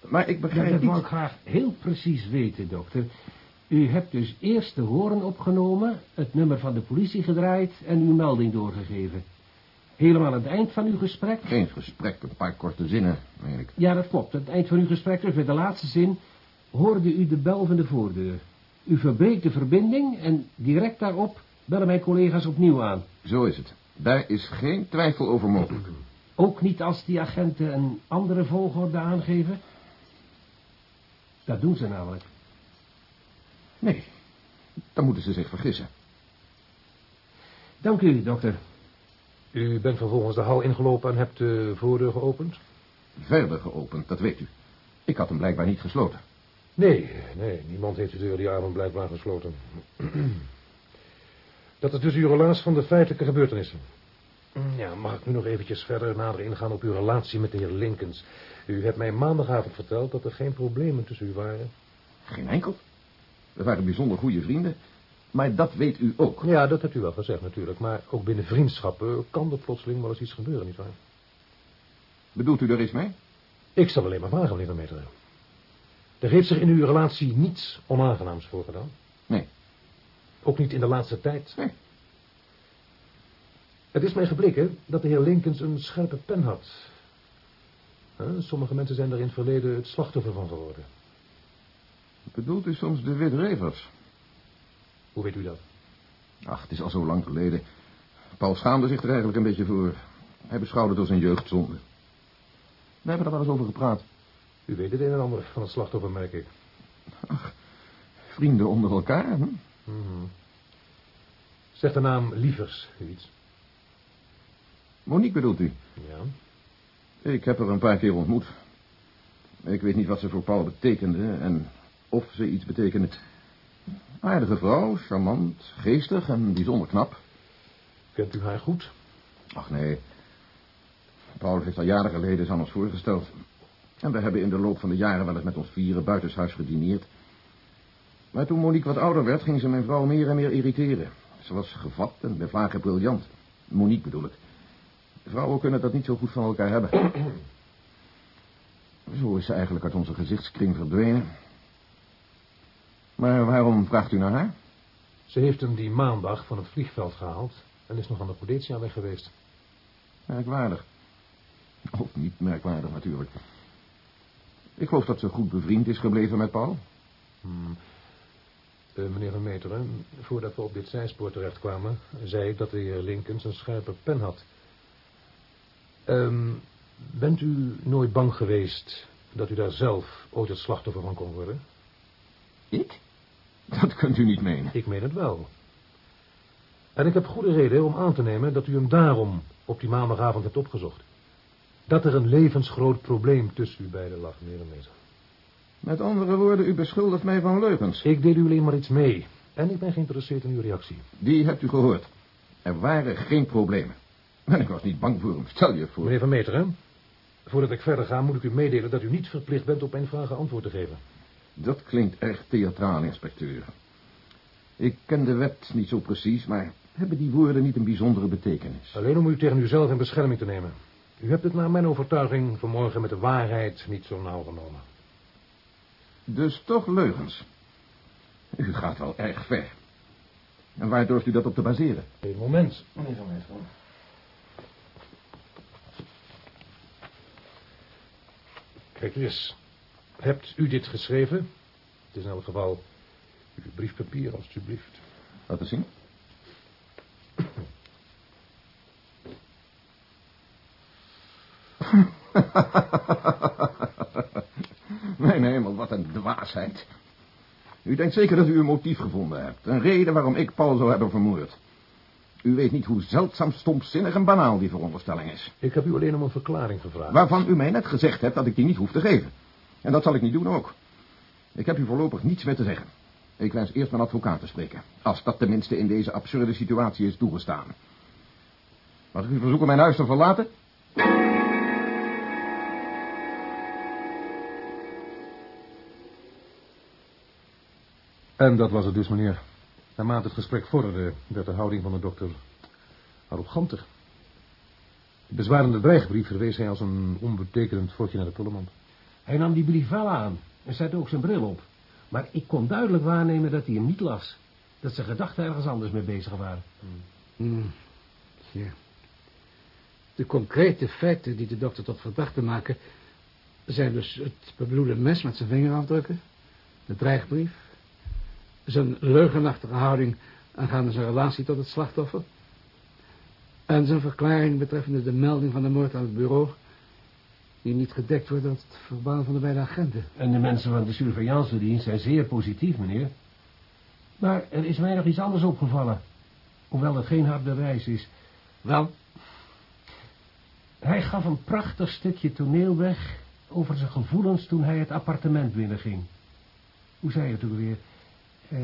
Maar ik begrijp ja, dat niet... wil ik graag heel precies weten, dokter. U hebt dus eerst de horen opgenomen, het nummer van de politie gedraaid en uw melding doorgegeven. Helemaal aan het eind van uw gesprek? Geen gesprek, een paar korte zinnen, meen ik. Ja, dat klopt. Aan het eind van uw gesprek, dus bij de laatste zin, hoorde u de bel van de voordeur. U verbreekt de verbinding en direct daarop bellen mijn collega's opnieuw aan. Zo is het. Daar is geen twijfel over mogelijk. Ook niet als die agenten een andere volgorde aangeven? Dat doen ze namelijk. Nee, dan moeten ze zich vergissen. Dank u, dokter. U bent vervolgens de hal ingelopen en hebt de voordeur geopend? Verder geopend, dat weet u. Ik had hem blijkbaar niet gesloten. Nee, nee, niemand heeft de deur die avond blijkbaar gesloten. Dat is dus uw relaas van de feitelijke gebeurtenissen. Ja, mag ik nu nog eventjes verder nader ingaan op uw relatie met de heer Linkens? U hebt mij maandagavond verteld dat er geen problemen tussen u waren. Geen enkel. We waren bijzonder goede vrienden. Maar dat weet u ook. Ja, dat hebt u wel gezegd natuurlijk. Maar ook binnen vriendschappen kan er plotseling wel eens iets gebeuren, nietwaar? Bedoelt u er iets mee? Ik zal alleen maar vragen, meneer Vermeteren. Er heeft zich in uw relatie niets onaangenaams voorgedaan? Nee. Ook niet in de laatste tijd? Nee. Het is mij gebleken dat de heer Linkens een scherpe pen had. Sommige mensen zijn er in het verleden het slachtoffer van geworden. Bedoelt u soms de Witrevers? Hoe weet u dat? Ach, het is al zo lang geleden. Paul schaamde zich er eigenlijk een beetje voor. Hij beschouwde het als een jeugdzonde. We hebben er wel eens over gepraat. U weet het een en ander van het slachtoffer, merk ik. Ach, vrienden onder elkaar, hm? Mm -hmm. Zegt de naam Lievers u iets? Monique bedoelt u? Ja. Ik heb haar een paar keer ontmoet. Ik weet niet wat ze voor Paul betekende en of ze iets betekende. Aardige vrouw, charmant, geestig en bijzonder knap. Kent u haar goed? Ach nee. Paul heeft al jaren geleden aan ons voorgesteld. En we hebben in de loop van de jaren wel eens met ons vieren buitenshuis gedineerd. Maar toen Monique wat ouder werd, ging ze mijn vrouw meer en meer irriteren. Ze was gevat en bij vlagen briljant. Monique bedoel ik. Vrouwen kunnen dat niet zo goed van elkaar hebben. Zo is ze eigenlijk uit onze gezichtskring verdwenen. Maar waarom vraagt u naar haar? Ze heeft hem die maandag van het vliegveld gehaald en is nog aan de Podetia weg geweest. Merkwaardig. Of niet merkwaardig natuurlijk. Ik geloof dat ze goed bevriend is gebleven met Paul. Hmm. Uh, meneer Van Meteren, voordat we op dit zijspoor terechtkwamen, zei ik dat de heer Lincoln een scherpe pen had. Um, bent u nooit bang geweest dat u daar zelf ooit het slachtoffer van kon worden? Ik? Dat kunt u niet menen. Ik meen het wel. En ik heb goede reden om aan te nemen dat u hem daarom op die maandagavond hebt opgezocht. Dat er een levensgroot probleem tussen u beiden lag, meneer de meester. Met andere woorden, u beschuldigt mij van leugens. Ik deel u alleen maar iets mee. En ik ben geïnteresseerd in uw reactie. Die hebt u gehoord. Er waren geen problemen. En ik was niet bang voor hem, stel je voor. Meneer Van Meteren, voordat ik verder ga, moet ik u meedelen dat u niet verplicht bent op mijn vragen antwoord te geven. Dat klinkt erg theatraal, inspecteur. Ik ken de wet niet zo precies, maar hebben die woorden niet een bijzondere betekenis? Alleen om u tegen uzelf in bescherming te nemen. U hebt het naar mijn overtuiging vanmorgen met de waarheid niet zo nauw genomen. Dus toch leugens. U gaat wel erg ver. En waar durft u dat op te baseren? Een moment, meneer Van Meester. Kijk eens. Hebt u dit geschreven? Het is in elk geval uw briefpapier, alstublieft. Laten zien. Mijn hemel, wat een dwaasheid. U denkt zeker dat u een motief gevonden hebt. Een reden waarom ik Paul zou hebben vermoord. U weet niet hoe zeldzaam stomzinnig en banaal die veronderstelling is. Ik heb u alleen om een verklaring gevraagd. Waarvan u mij net gezegd hebt dat ik die niet hoef te geven. En dat zal ik niet doen ook. Ik heb u voorlopig niets meer te zeggen. Ik wens eerst mijn advocaat te spreken. Als dat tenminste in deze absurde situatie is toegestaan. Mag ik u verzoeken mijn huis te verlaten? En dat was het dus, meneer. Naarmate het gesprek vorderde, werd de houding van de dokter arroganter. De bezwarende dreigbrief verwees hij als een onbetekenend voortje naar de prullenmand. Hij nam die brief wel aan en zette ook zijn bril op. Maar ik kon duidelijk waarnemen dat hij hem niet las. Dat zijn gedachten ergens anders mee bezig waren. Hmm. Ja. De concrete feiten die de dokter tot verdachte maken... zijn dus het bebloede mes met zijn vingerafdrukken... de dreigbrief... zijn leugenachtige houding aangaande zijn relatie tot het slachtoffer... en zijn verklaring betreffende de melding van de moord aan het bureau die niet gedekt wordt door het verbaan van de beide agenten. En de mensen van de surveillance dienst zijn zeer positief, meneer. Maar er is mij nog iets anders opgevallen. Hoewel het geen hard bewijs is. Wel, hij gaf een prachtig stukje toneel weg over zijn gevoelens toen hij het appartement binnenging. Hoe zei het ook weer? Eh,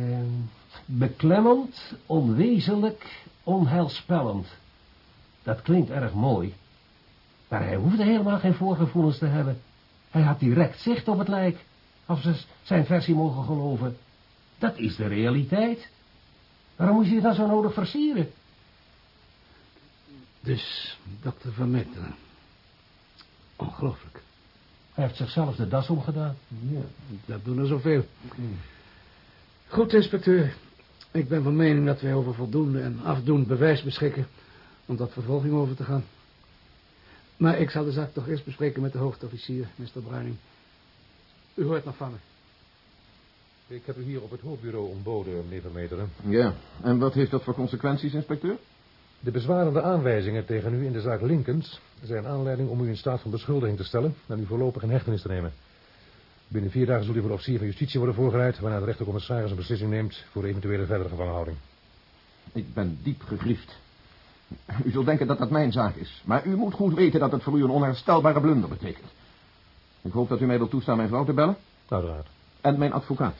beklemmend, onwezenlijk, onheilspellend. Dat klinkt erg mooi. Maar hij hoefde helemaal geen voorgevoelens te hebben. Hij had direct zicht op het lijk, als we zijn versie mogen geloven. Dat is de realiteit. Waarom moest je dan zo nodig versieren? Dus, dokter Van Metteren. Ongelooflijk. Hij heeft zichzelf de das omgedaan. Ja, dat doen er zoveel. Goed, inspecteur. Ik ben van mening dat wij over voldoende en afdoend bewijs beschikken... om tot vervolging over te gaan. Maar ik zal de zaak toch eerst bespreken met de hoofdofficier, Mr. Bruining. U hoort nog van me. Ik heb u hier op het hoofdbureau ontboden, meneer Vermeteren. Ja, en wat heeft dat voor consequenties, inspecteur? De bezwarende aanwijzingen tegen u in de zaak Linkens zijn aanleiding om u in staat van beschuldiging te stellen en u voorlopig in hechtenis te nemen. Binnen vier dagen zult u voor de officier van justitie worden voorgeleid, waarna de rechtercommissaris een beslissing neemt voor eventuele verdere gevangenhouding. Ik ben diep gegriefd. U zult denken dat dat mijn zaak is. Maar u moet goed weten dat het voor u een onherstelbare blunder betekent. Ik hoop dat u mij wilt toestaan mijn vrouw te bellen. Uiteraard. En mijn advocaat.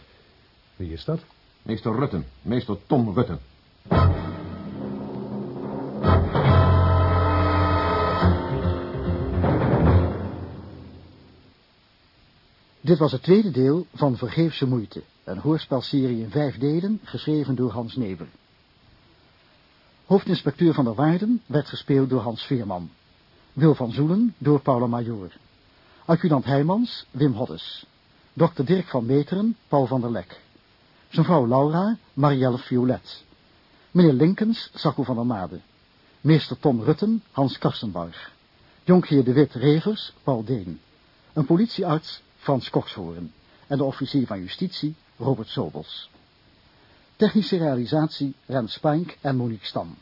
Wie is dat? Meester Rutten. Meester Tom Rutten. Dit was het tweede deel van Vergeefse Moeite, een hoorspelserie in vijf delen, geschreven door Hans Neber. Hoofdinspecteur van der Waarden werd gespeeld door Hans Veerman. Wil van Zoelen door Paula Major. Adjudant Heijmans, Wim Hoddes. Dr. Dirk van Meteren, Paul van der Lek. Zijn vrouw Laura, Marielle Violet. Meneer Linkens, Sacco van der Made. Meester Tom Rutten, Hans Karstenbarg. Jonkheer de Wit Revers, Paul Deen. Een politiearts, Frans Kokshoorn. En de officier van justitie, Robert Sobels. Technische realisatie, Rens Spijnk en Monique Stam.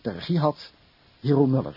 De regie had Hero Muller.